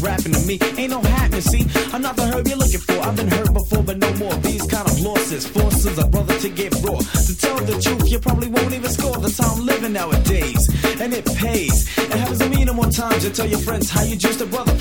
rapping to me. Ain't no happening. see? I'm not the herb you're looking for. I've been hurt before, but no more. These kind of losses forces a brother to get raw. To tell the truth, you probably won't even score. That's how I'm living nowadays, and it pays. It happens to me no more times. You tell your friends how you just a brother.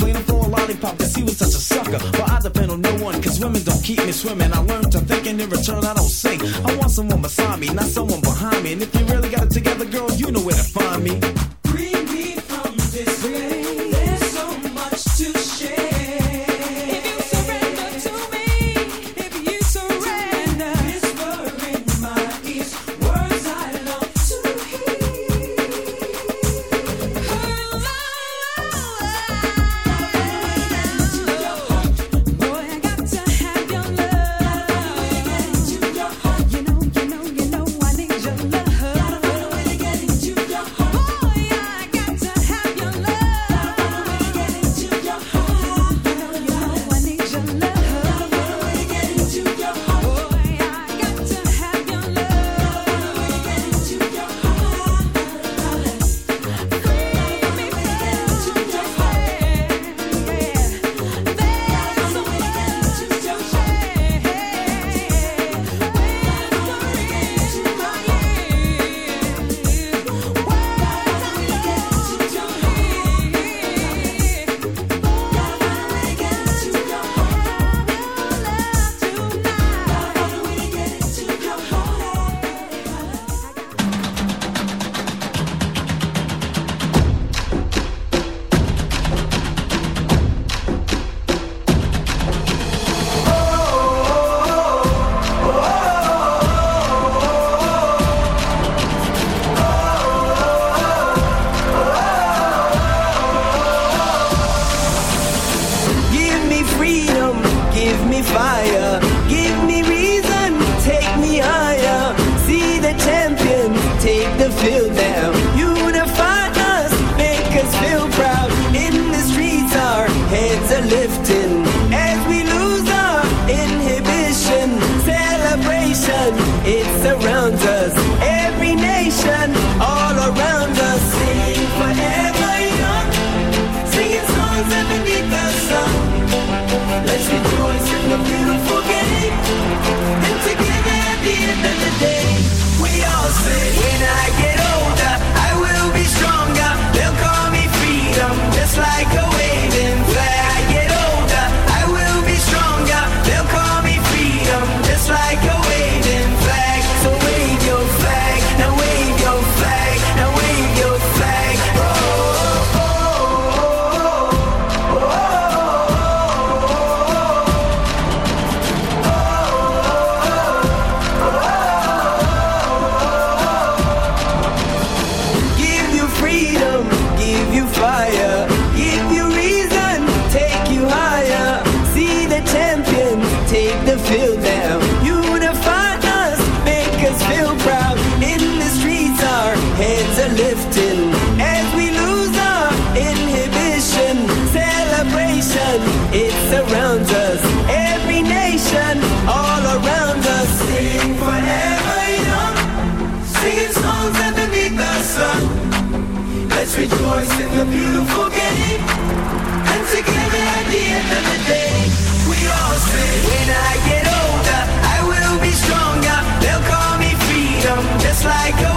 day. We all when I get older, I will be stronger. They'll call me freedom, just like a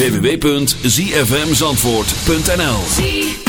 www.zfmzandvoort.nl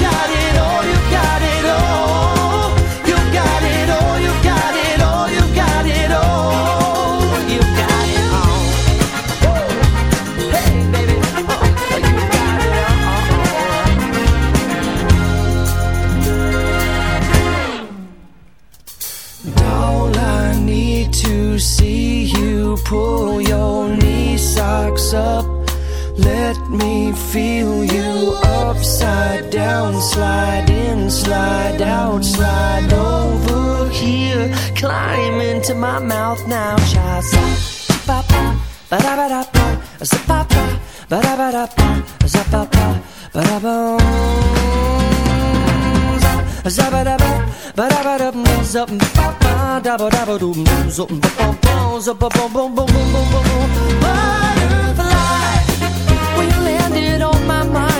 up. Let me feel you upside down, slide in, slide out, slide over here. Climb into my mouth now, child. Ba ba da ba da ba, ba ba da ba da ba, ba ba da ba Zabba-dabba, ba-da-ba-dum, zub, ba-ba, dabba-dabba-dum, zub, ba-ba-ba, zub, ba-ba-ba-ba-ba-ba-ba-ba. Butterfly it on my mind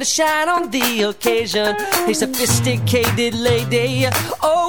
to shine on the occasion. A sophisticated lady, oh,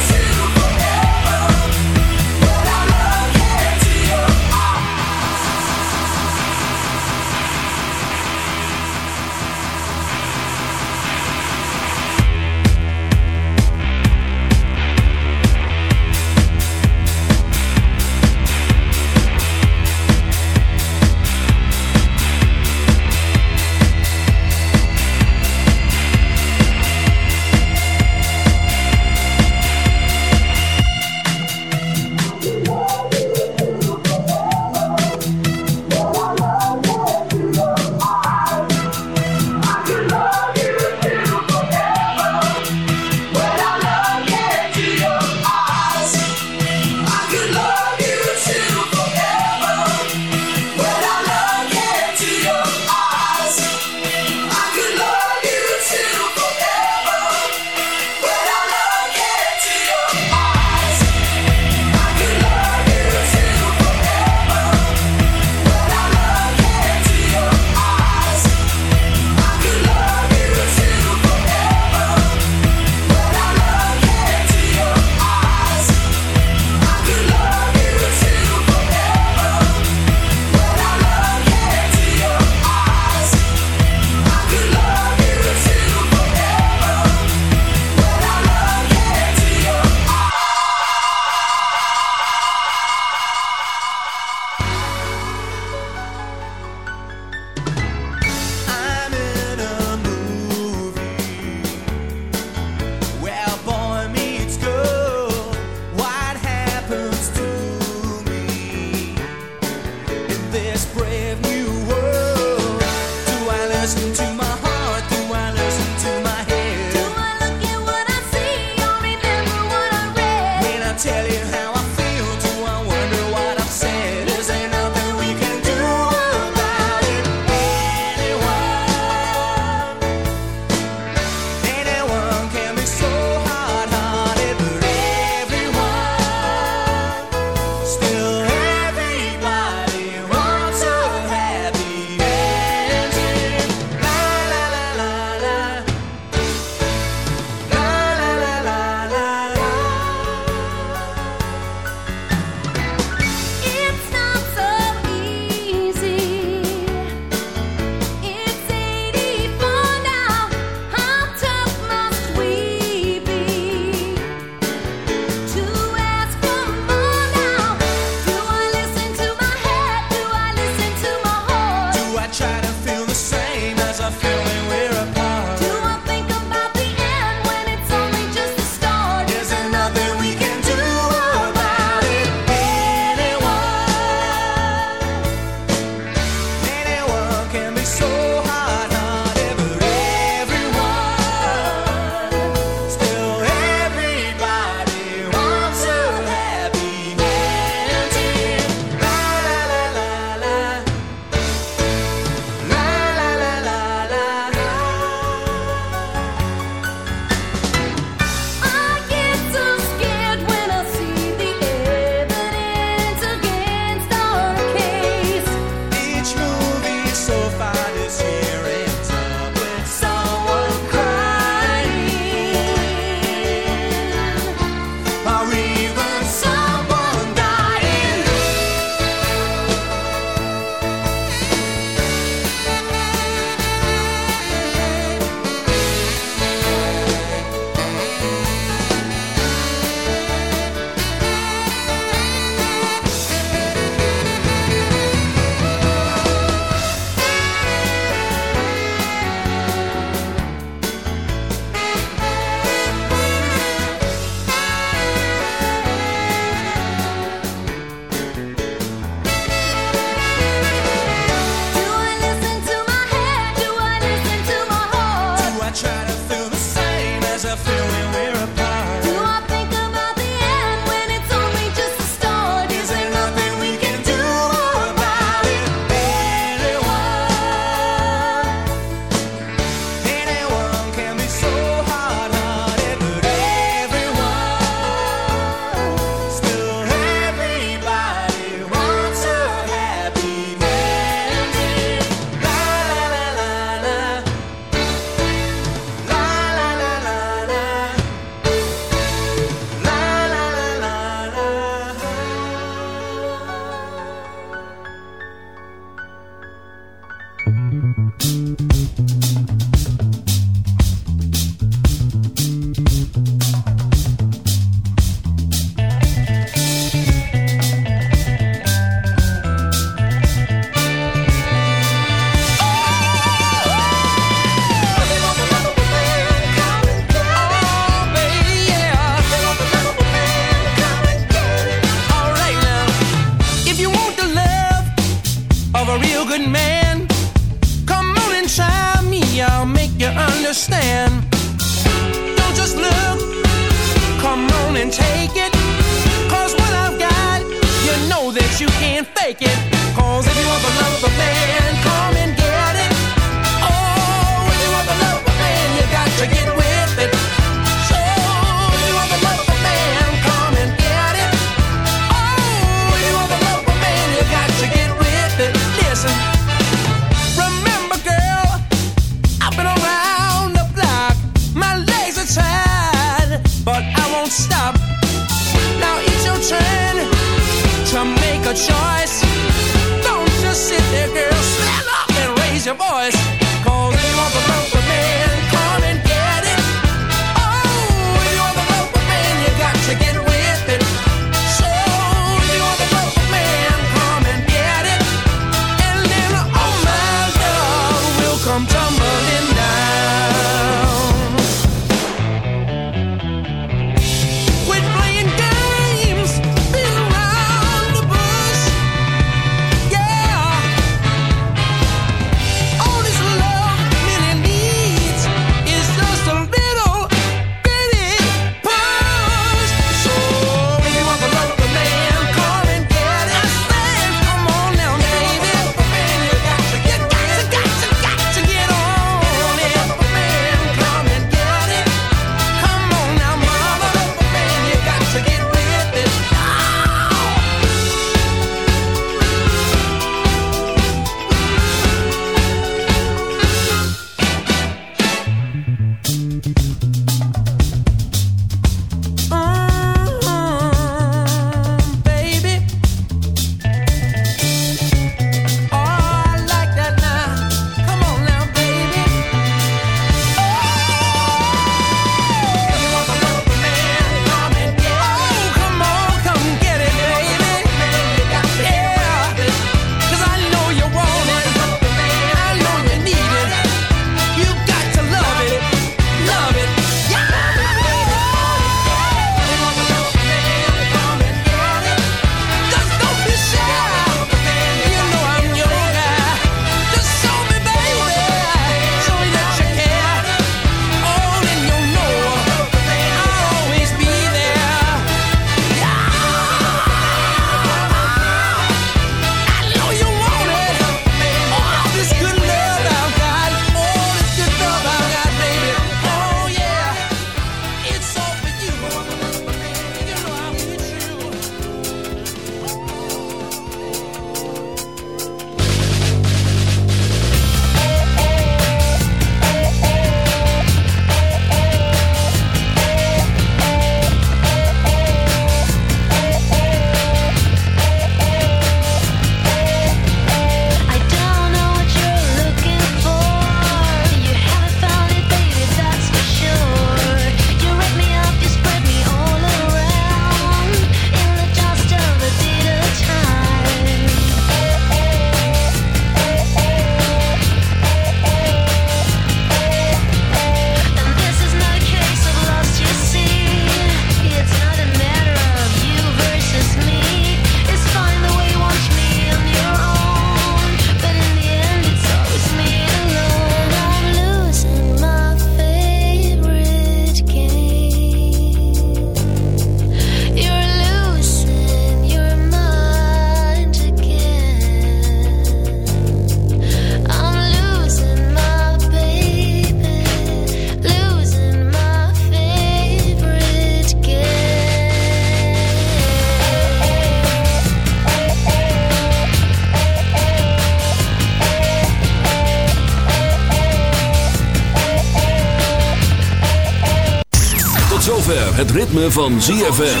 van ZFM.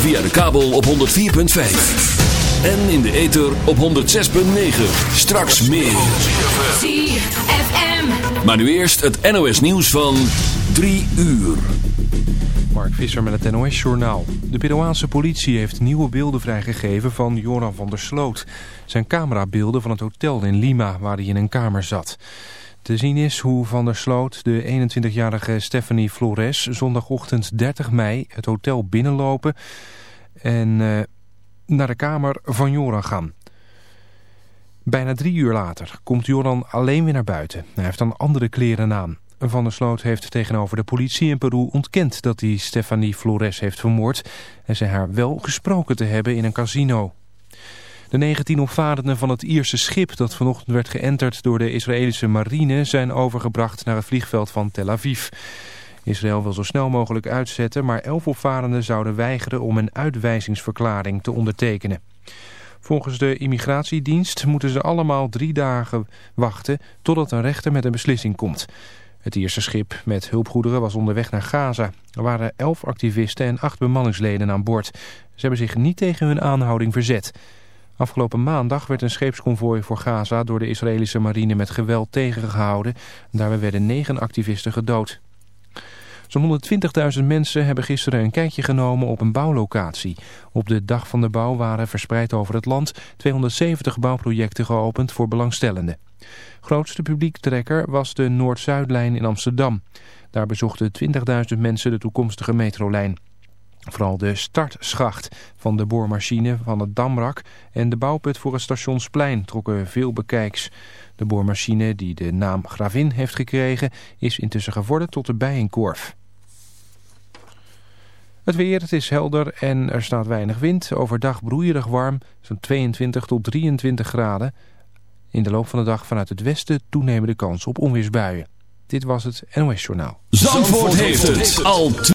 Via de kabel op 104.5. En in de ether op 106.9. Straks meer. ZFM. Maar nu eerst het NOS nieuws van 3 uur. Mark Visser met het NOS Journaal. De Peruaanse politie heeft nieuwe beelden vrijgegeven van Joran van der Sloot. Zijn camerabeelden van het hotel in Lima waar hij in een kamer zat. Te zien is hoe Van der Sloot de 21-jarige Stephanie Flores zondagochtend 30 mei het hotel binnenlopen en eh, naar de kamer van Joran gaan. Bijna drie uur later komt Joran alleen weer naar buiten. Hij heeft dan andere kleren aan. Van der Sloot heeft tegenover de politie in Peru ontkend dat hij Stephanie Flores heeft vermoord en zei haar wel gesproken te hebben in een casino. De 19 opvarenden van het Ierse schip dat vanochtend werd geënterd door de Israëlische marine zijn overgebracht naar het vliegveld van Tel Aviv. Israël wil zo snel mogelijk uitzetten, maar 11 opvarenden zouden weigeren om een uitwijzingsverklaring te ondertekenen. Volgens de immigratiedienst moeten ze allemaal drie dagen wachten totdat een rechter met een beslissing komt. Het eerste schip met hulpgoederen was onderweg naar Gaza. Er waren 11 activisten en acht bemanningsleden aan boord. Ze hebben zich niet tegen hun aanhouding verzet. Afgelopen maandag werd een scheepsconvooi voor Gaza door de Israëlische marine met geweld tegengehouden. Daarbij werden negen activisten gedood. Zo'n 120.000 mensen hebben gisteren een kijkje genomen op een bouwlocatie. Op de dag van de bouw waren verspreid over het land 270 bouwprojecten geopend voor belangstellenden. Grootste publiektrekker was de Noord-Zuidlijn in Amsterdam. Daar bezochten 20.000 mensen de toekomstige metrolijn. Vooral de startschacht van de boormachine van het Damrak en de bouwput voor het stationsplein trokken veel bekijks. De boormachine, die de naam Gravin heeft gekregen, is intussen geworden tot de bijenkorf. Het weer, het is helder en er staat weinig wind. Overdag broeierig warm, zo'n 22 tot 23 graden. In de loop van de dag vanuit het westen toenemende kans op onweersbuien. Dit was het NOS Journaal. Zandvoort, Zandvoort heeft het al